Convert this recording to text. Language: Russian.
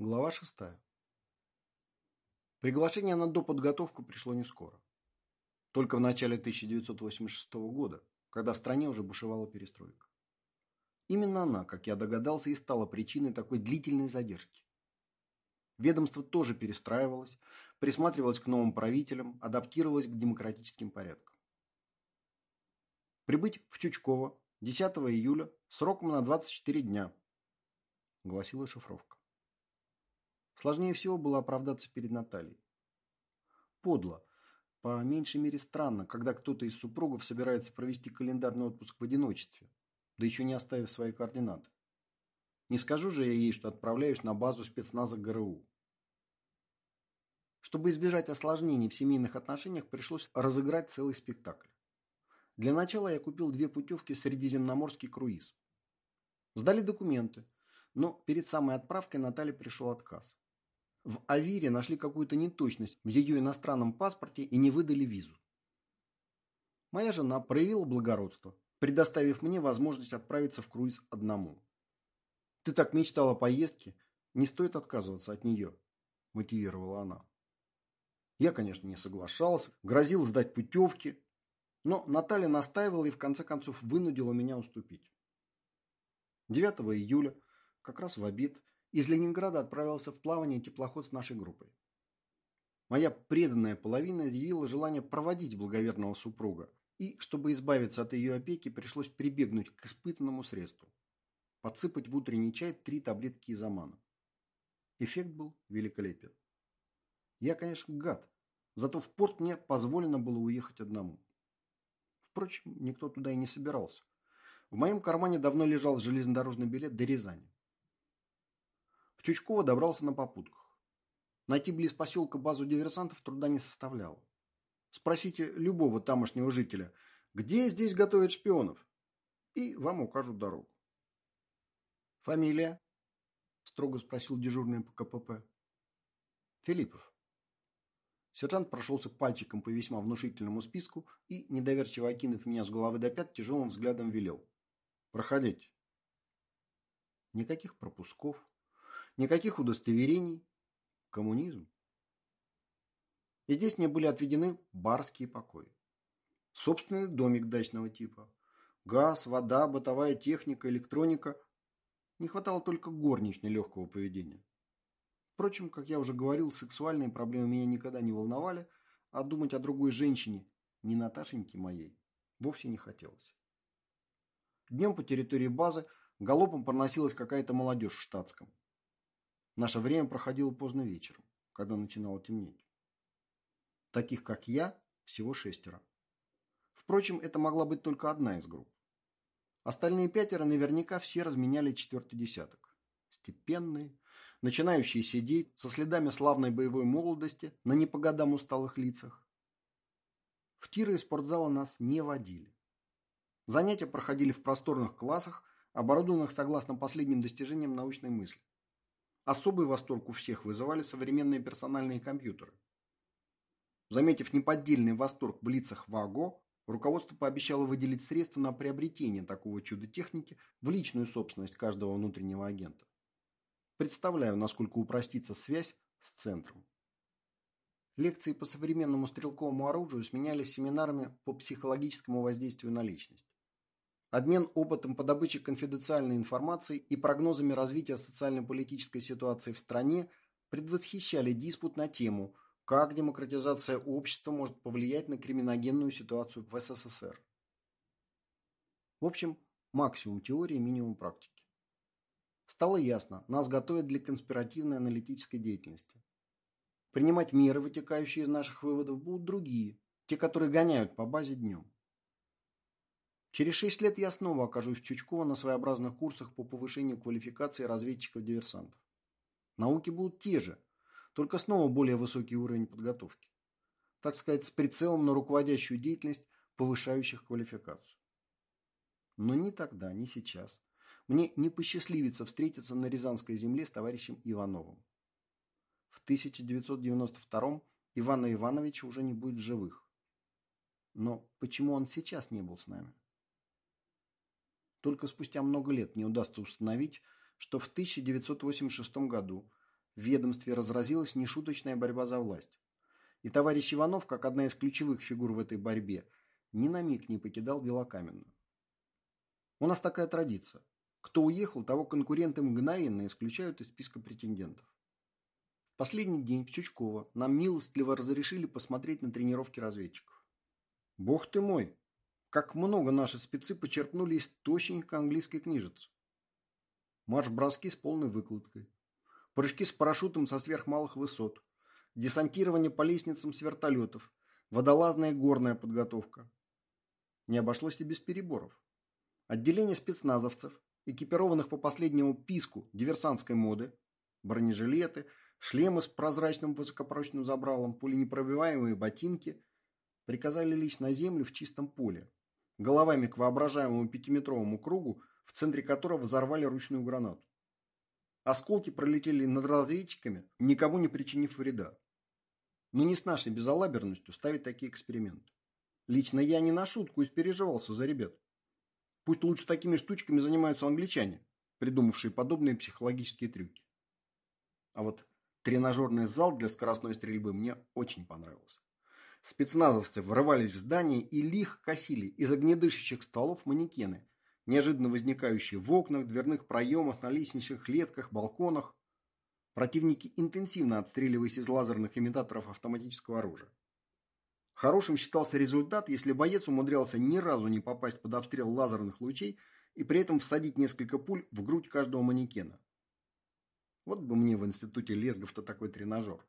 Глава шестая. Приглашение на доподготовку пришло не скоро. Только в начале 1986 года, когда в стране уже бушевала перестройка. Именно она, как я догадался, и стала причиной такой длительной задержки. Ведомство тоже перестраивалось, присматривалось к новым правителям, адаптировалось к демократическим порядкам. Прибыть в Чучково 10 июля сроком на 24 дня, гласила шифровка. Сложнее всего было оправдаться перед Натальей. Подло. По меньшей мере странно, когда кто-то из супругов собирается провести календарный отпуск в одиночестве, да еще не оставив свои координаты. Не скажу же я ей, что отправляюсь на базу спецназа ГРУ. Чтобы избежать осложнений в семейных отношениях, пришлось разыграть целый спектакль. Для начала я купил две путевки в Средиземноморский круиз. Сдали документы, но перед самой отправкой Наталье пришел отказ. В Авире нашли какую-то неточность в ее иностранном паспорте и не выдали визу. Моя жена проявила благородство, предоставив мне возможность отправиться в круиз одному. «Ты так мечтала о поездке, не стоит отказываться от нее», – мотивировала она. Я, конечно, не соглашался, грозил сдать путевки, но Наталья настаивала и в конце концов вынудила меня уступить. 9 июля, как раз в обед, из Ленинграда отправился в плавание теплоход с нашей группой. Моя преданная половина изъявила желание проводить благоверного супруга, и, чтобы избавиться от ее опеки, пришлось прибегнуть к испытанному средству – подсыпать в утренний чай три таблетки изомана. Эффект был великолепен. Я, конечно, гад, зато в порт мне позволено было уехать одному. Впрочем, никто туда и не собирался. В моем кармане давно лежал железнодорожный билет до Рязани. В Чучково добрался на попутках. Найти близ поселка базу диверсантов труда не составляло. Спросите любого тамошнего жителя, где здесь готовят шпионов, и вам укажут дорогу. «Фамилия?» – строго спросил дежурный по КПП. «Филиппов». Сержант прошелся пальчиком по весьма внушительному списку и, недоверчиво окинув меня с головы до пят, тяжелым взглядом велел. «Проходите». Никаких пропусков, Никаких удостоверений. Коммунизм. И здесь мне были отведены барские покои. Собственный домик дачного типа. Газ, вода, бытовая техника, электроника. Не хватало только горничной легкого поведения. Впрочем, как я уже говорил, сексуальные проблемы меня никогда не волновали, а думать о другой женщине, не Наташеньке моей, вовсе не хотелось. Днем по территории базы галопом проносилась какая-то молодежь в штатском. Наше время проходило поздно вечером, когда начинало темнеть. Таких, как я, всего шестеро. Впрочем, это могла быть только одна из групп. Остальные пятеро наверняка все разменяли четвертый десяток. Степенные, начинающие сидеть, со следами славной боевой молодости на не по годам усталых лицах. В тиры и спортзала нас не водили. Занятия проходили в просторных классах, оборудованных согласно последним достижениям научной мысли. Особый восторг у всех вызывали современные персональные компьютеры. Заметив неподдельный восторг в лицах ВАГО, руководство пообещало выделить средства на приобретение такого чуда техники в личную собственность каждого внутреннего агента. Представляю, насколько упростится связь с центром. Лекции по современному стрелковому оружию сменялись семинарами по психологическому воздействию на личность. Обмен опытом по добыче конфиденциальной информации и прогнозами развития социально-политической ситуации в стране предвосхищали диспут на тему, как демократизация общества может повлиять на криминогенную ситуацию в СССР. В общем, максимум теории, минимум практики. Стало ясно, нас готовят для конспиративной аналитической деятельности. Принимать меры, вытекающие из наших выводов, будут другие, те, которые гоняют по базе днем. Через шесть лет я снова окажусь в Чучково на своеобразных курсах по повышению квалификации разведчиков-диверсантов. Науки будут те же, только снова более высокий уровень подготовки. Так сказать, с прицелом на руководящую деятельность, повышающих квалификацию. Но ни тогда, ни сейчас мне не посчастливится встретиться на Рязанской земле с товарищем Ивановым. В 1992 Ивана Ивановича уже не будет живых. Но почему он сейчас не был с нами? Только спустя много лет мне удастся установить, что в 1986 году в ведомстве разразилась нешуточная борьба за власть. И товарищ Иванов, как одна из ключевых фигур в этой борьбе, ни на миг не покидал Белокаменную. У нас такая традиция. Кто уехал, того конкуренты мгновенно исключают из списка претендентов. В последний день в Чучково нам милостливо разрешили посмотреть на тренировки разведчиков. Бог ты мой! Как много наши спецы почерпнули из точненько английской книжицы. Марш-броски с полной выкладкой. Прыжки с парашютом со сверхмалых высот. Десантирование по лестницам с вертолетов. Водолазная горная подготовка. Не обошлось и без переборов. Отделение спецназовцев, экипированных по последнему писку диверсантской моды, бронежилеты, шлемы с прозрачным высокопрочным забралом, пуленепробиваемые ботинки, приказали лечь на землю в чистом поле, головами к воображаемому пятиметровому кругу, в центре которого взорвали ручную гранату. Осколки пролетели над разведчиками, никому не причинив вреда. Но не с нашей безалаберностью ставить такие эксперименты. Лично я не на шутку испереживался за ребят. Пусть лучше такими штучками занимаются англичане, придумавшие подобные психологические трюки. А вот тренажерный зал для скоростной стрельбы мне очень понравился. Спецназовцы врывались в здание и лихо косили из огнедышащих столов манекены, неожиданно возникающие в окнах, дверных проемах, на лестничных клетках, балконах. Противники интенсивно отстреливались из лазерных имитаторов автоматического оружия. Хорошим считался результат, если боец умудрялся ни разу не попасть под обстрел лазерных лучей и при этом всадить несколько пуль в грудь каждого манекена. Вот бы мне в институте Лесгов-то такой тренажер.